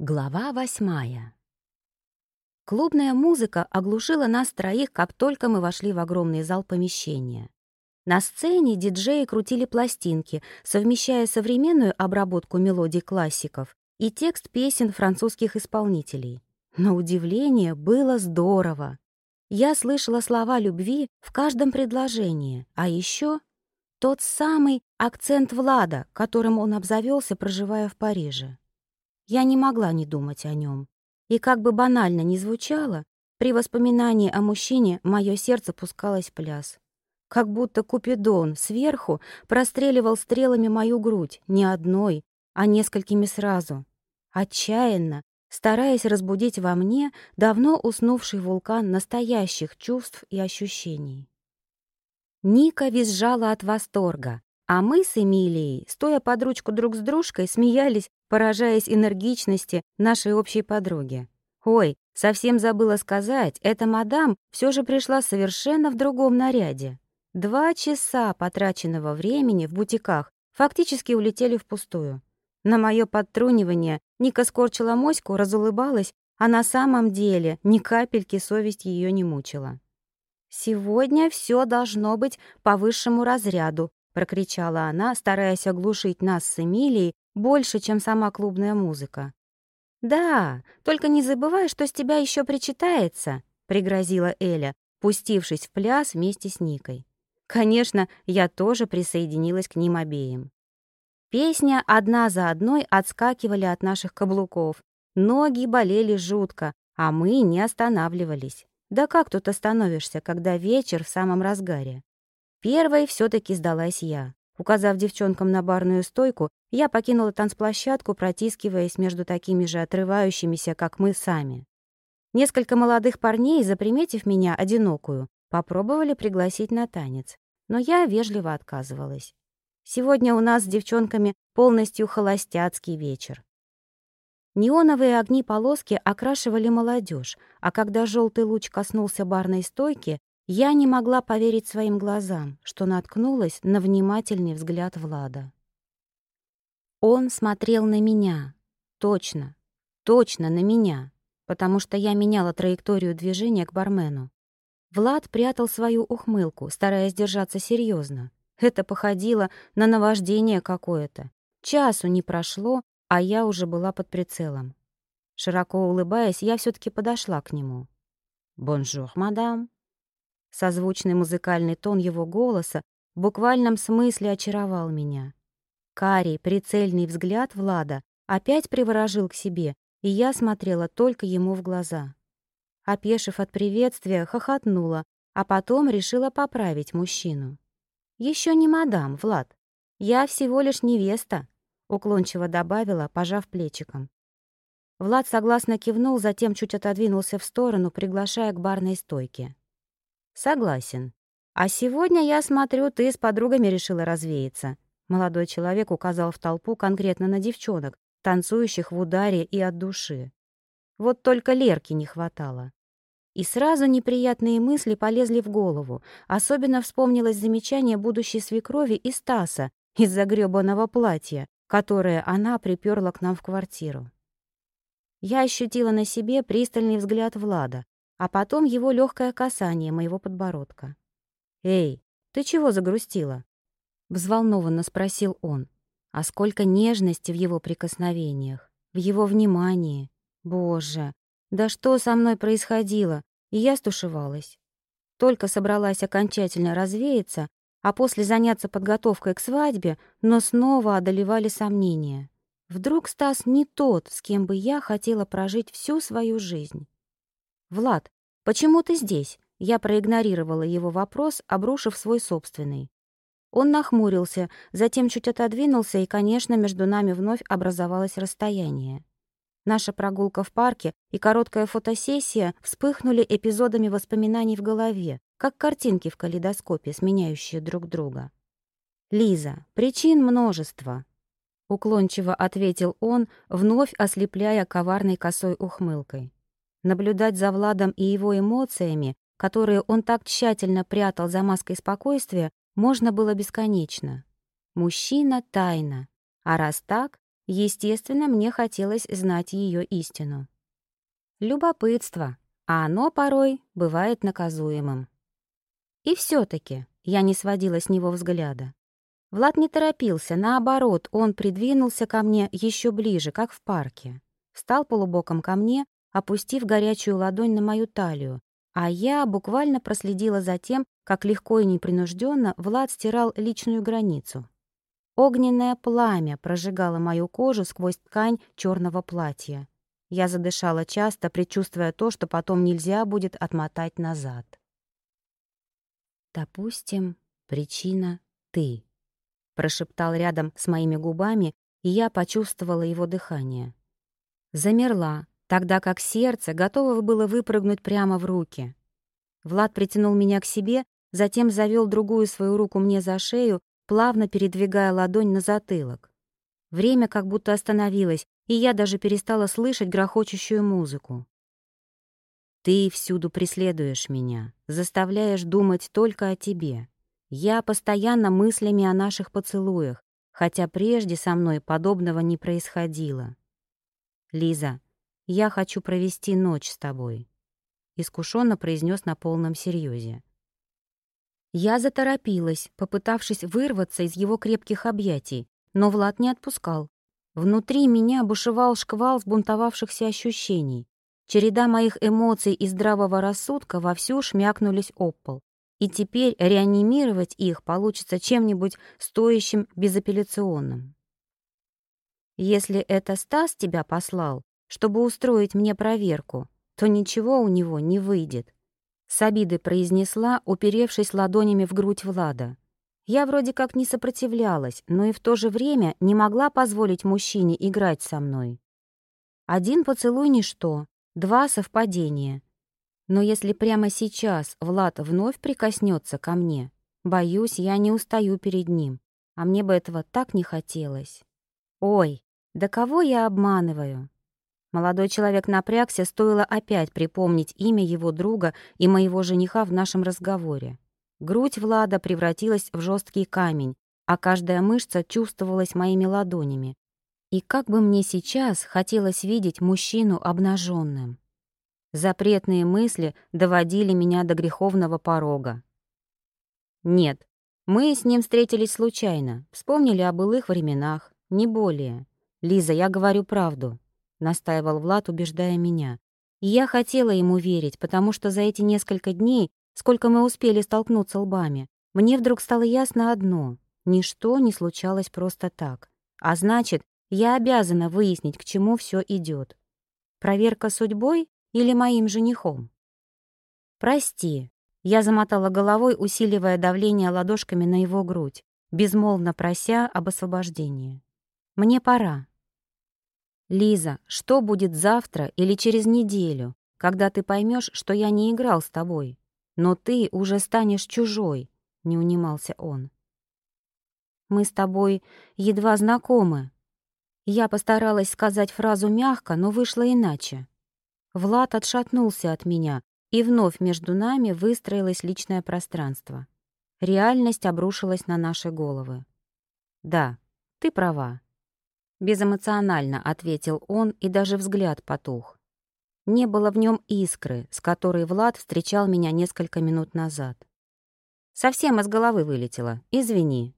Глава восьмая. Клубная музыка оглушила нас троих, как только мы вошли в огромный зал помещения. На сцене диджеи крутили пластинки, совмещая современную обработку мелодий классиков и текст песен французских исполнителей. На удивление было здорово. Я слышала слова любви в каждом предложении, а еще тот самый акцент Влада, которым он обзавелся, проживая в Париже. Я не могла не думать о нем. И как бы банально ни звучало, при воспоминании о мужчине мое сердце пускалось в пляс. Как будто Купидон сверху простреливал стрелами мою грудь не одной, а несколькими сразу. Отчаянно, стараясь разбудить во мне давно уснувший вулкан настоящих чувств и ощущений. Ника визжала от восторга, а мы с Эмилией, стоя под ручку друг с дружкой, смеялись поражаясь энергичности нашей общей подруги. «Ой, совсем забыла сказать, эта мадам все же пришла совершенно в другом наряде. Два часа потраченного времени в бутиках фактически улетели впустую. На мое подтрунивание Ника скорчила моську, разулыбалась, а на самом деле ни капельки совесть ее не мучила. «Сегодня все должно быть по высшему разряду», — прокричала она, стараясь оглушить нас с Эмилией больше, чем сама клубная музыка. «Да, только не забывай, что с тебя еще причитается», — пригрозила Эля, пустившись в пляс вместе с Никой. Конечно, я тоже присоединилась к ним обеим. Песня одна за одной отскакивали от наших каблуков. Ноги болели жутко, а мы не останавливались. Да как тут остановишься, когда вечер в самом разгаре? Первой все таки сдалась я. Указав девчонкам на барную стойку, я покинула танцплощадку, протискиваясь между такими же отрывающимися, как мы сами. Несколько молодых парней, заприметив меня одинокую, попробовали пригласить на танец, но я вежливо отказывалась. Сегодня у нас с девчонками полностью холостяцкий вечер. Неоновые огни полоски окрашивали молодежь, а когда желтый луч коснулся барной стойки, я не могла поверить своим глазам, что наткнулась на внимательный взгляд Влада. Он смотрел на меня. Точно, точно на меня, потому что я меняла траекторию движения к бармену. Влад прятал свою ухмылку, стараясь держаться серьезно. Это походило на наваждение какое-то. Часу не прошло, а я уже была под прицелом. Широко улыбаясь, я все таки подошла к нему. «Bonjour, madame», Созвучный музыкальный тон его голоса в буквальном смысле очаровал меня. Карий, прицельный взгляд Влада опять приворожил к себе, и я смотрела только ему в глаза. Опешив от приветствия, хохотнула, а потом решила поправить мужчину. «Еще не мадам, Влад. Я всего лишь невеста», — уклончиво добавила, пожав плечиком. Влад согласно кивнул, затем чуть отодвинулся в сторону, приглашая к барной стойке. «Согласен. А сегодня, я смотрю, ты с подругами решила развеяться». Молодой человек указал в толпу конкретно на девчонок, танцующих в ударе и от души. Вот только Лерки не хватало. И сразу неприятные мысли полезли в голову. Особенно вспомнилось замечание будущей свекрови и Стаса из-за грёбаного платья, которое она приперла к нам в квартиру. Я ощутила на себе пристальный взгляд Влада, а потом его легкое касание моего подбородка. «Эй, ты чего загрустила?» — взволнованно спросил он. А сколько нежности в его прикосновениях, в его внимании. Боже, да что со мной происходило? И я стушевалась. Только собралась окончательно развеяться, а после заняться подготовкой к свадьбе, но снова одолевали сомнения. Вдруг Стас не тот, с кем бы я хотела прожить всю свою жизнь. «Влад, почему ты здесь?» Я проигнорировала его вопрос, обрушив свой собственный. Он нахмурился, затем чуть отодвинулся, и, конечно, между нами вновь образовалось расстояние. Наша прогулка в парке и короткая фотосессия вспыхнули эпизодами воспоминаний в голове, как картинки в калейдоскопе, сменяющие друг друга. «Лиза, причин множество», — уклончиво ответил он, вновь ослепляя коварной косой ухмылкой. Наблюдать за Владом и его эмоциями, которые он так тщательно прятал за маской спокойствия, можно было бесконечно. Мужчина — тайна. А раз так, Естественно, мне хотелось знать ее истину. Любопытство, а оно порой бывает наказуемым. И все таки я не сводила с него взгляда. Влад не торопился, наоборот, он придвинулся ко мне еще ближе, как в парке. Встал полубоком ко мне, опустив горячую ладонь на мою талию, а я буквально проследила за тем, как легко и непринужденно Влад стирал личную границу. Огненное пламя прожигало мою кожу сквозь ткань черного платья. Я задышала часто, предчувствуя то, что потом нельзя будет отмотать назад. «Допустим, причина — ты», — прошептал рядом с моими губами, и я почувствовала его дыхание. Замерла, тогда как сердце готово было выпрыгнуть прямо в руки. Влад притянул меня к себе, затем завел другую свою руку мне за шею плавно передвигая ладонь на затылок. Время как будто остановилось, и я даже перестала слышать грохочущую музыку. «Ты всюду преследуешь меня, заставляешь думать только о тебе. Я постоянно мыслями о наших поцелуях, хотя прежде со мной подобного не происходило. Лиза, я хочу провести ночь с тобой», — искушенно произнес на полном серьезе. Я заторопилась, попытавшись вырваться из его крепких объятий, но Влад не отпускал. Внутри меня бушевал шквал сбунтовавшихся ощущений. Череда моих эмоций и здравого рассудка вовсю шмякнулись об пол. И теперь реанимировать их получится чем-нибудь стоящим безапелляционным. Если это Стас тебя послал, чтобы устроить мне проверку, то ничего у него не выйдет. С обидой произнесла, уперевшись ладонями в грудь Влада. Я вроде как не сопротивлялась, но и в то же время не могла позволить мужчине играть со мной. Один поцелуй — ничто, два — совпадения. Но если прямо сейчас Влад вновь прикоснется ко мне, боюсь, я не устаю перед ним, а мне бы этого так не хотелось. Ой, да кого я обманываю? Молодой человек напрягся, стоило опять припомнить имя его друга и моего жениха в нашем разговоре. Грудь Влада превратилась в жесткий камень, а каждая мышца чувствовалась моими ладонями. И как бы мне сейчас хотелось видеть мужчину обнаженным. Запретные мысли доводили меня до греховного порога. Нет, мы с ним встретились случайно, вспомнили о былых временах, не более. Лиза, я говорю правду. — настаивал Влад, убеждая меня. Я хотела ему верить, потому что за эти несколько дней, сколько мы успели столкнуться лбами, мне вдруг стало ясно одно — ничто не случалось просто так. А значит, я обязана выяснить, к чему все идет. Проверка судьбой или моим женихом? «Прости», — я замотала головой, усиливая давление ладошками на его грудь, безмолвно прося об освобождении. «Мне пора». «Лиза, что будет завтра или через неделю, когда ты поймешь, что я не играл с тобой? Но ты уже станешь чужой», — не унимался он. «Мы с тобой едва знакомы». Я постаралась сказать фразу мягко, но вышло иначе. Влад отшатнулся от меня, и вновь между нами выстроилось личное пространство. Реальность обрушилась на наши головы. «Да, ты права. Безэмоционально ответил он, и даже взгляд потух. Не было в нем искры, с которой Влад встречал меня несколько минут назад. Совсем из головы вылетело. Извини.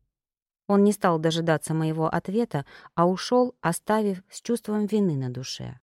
Он не стал дожидаться моего ответа, а ушел, оставив с чувством вины на душе.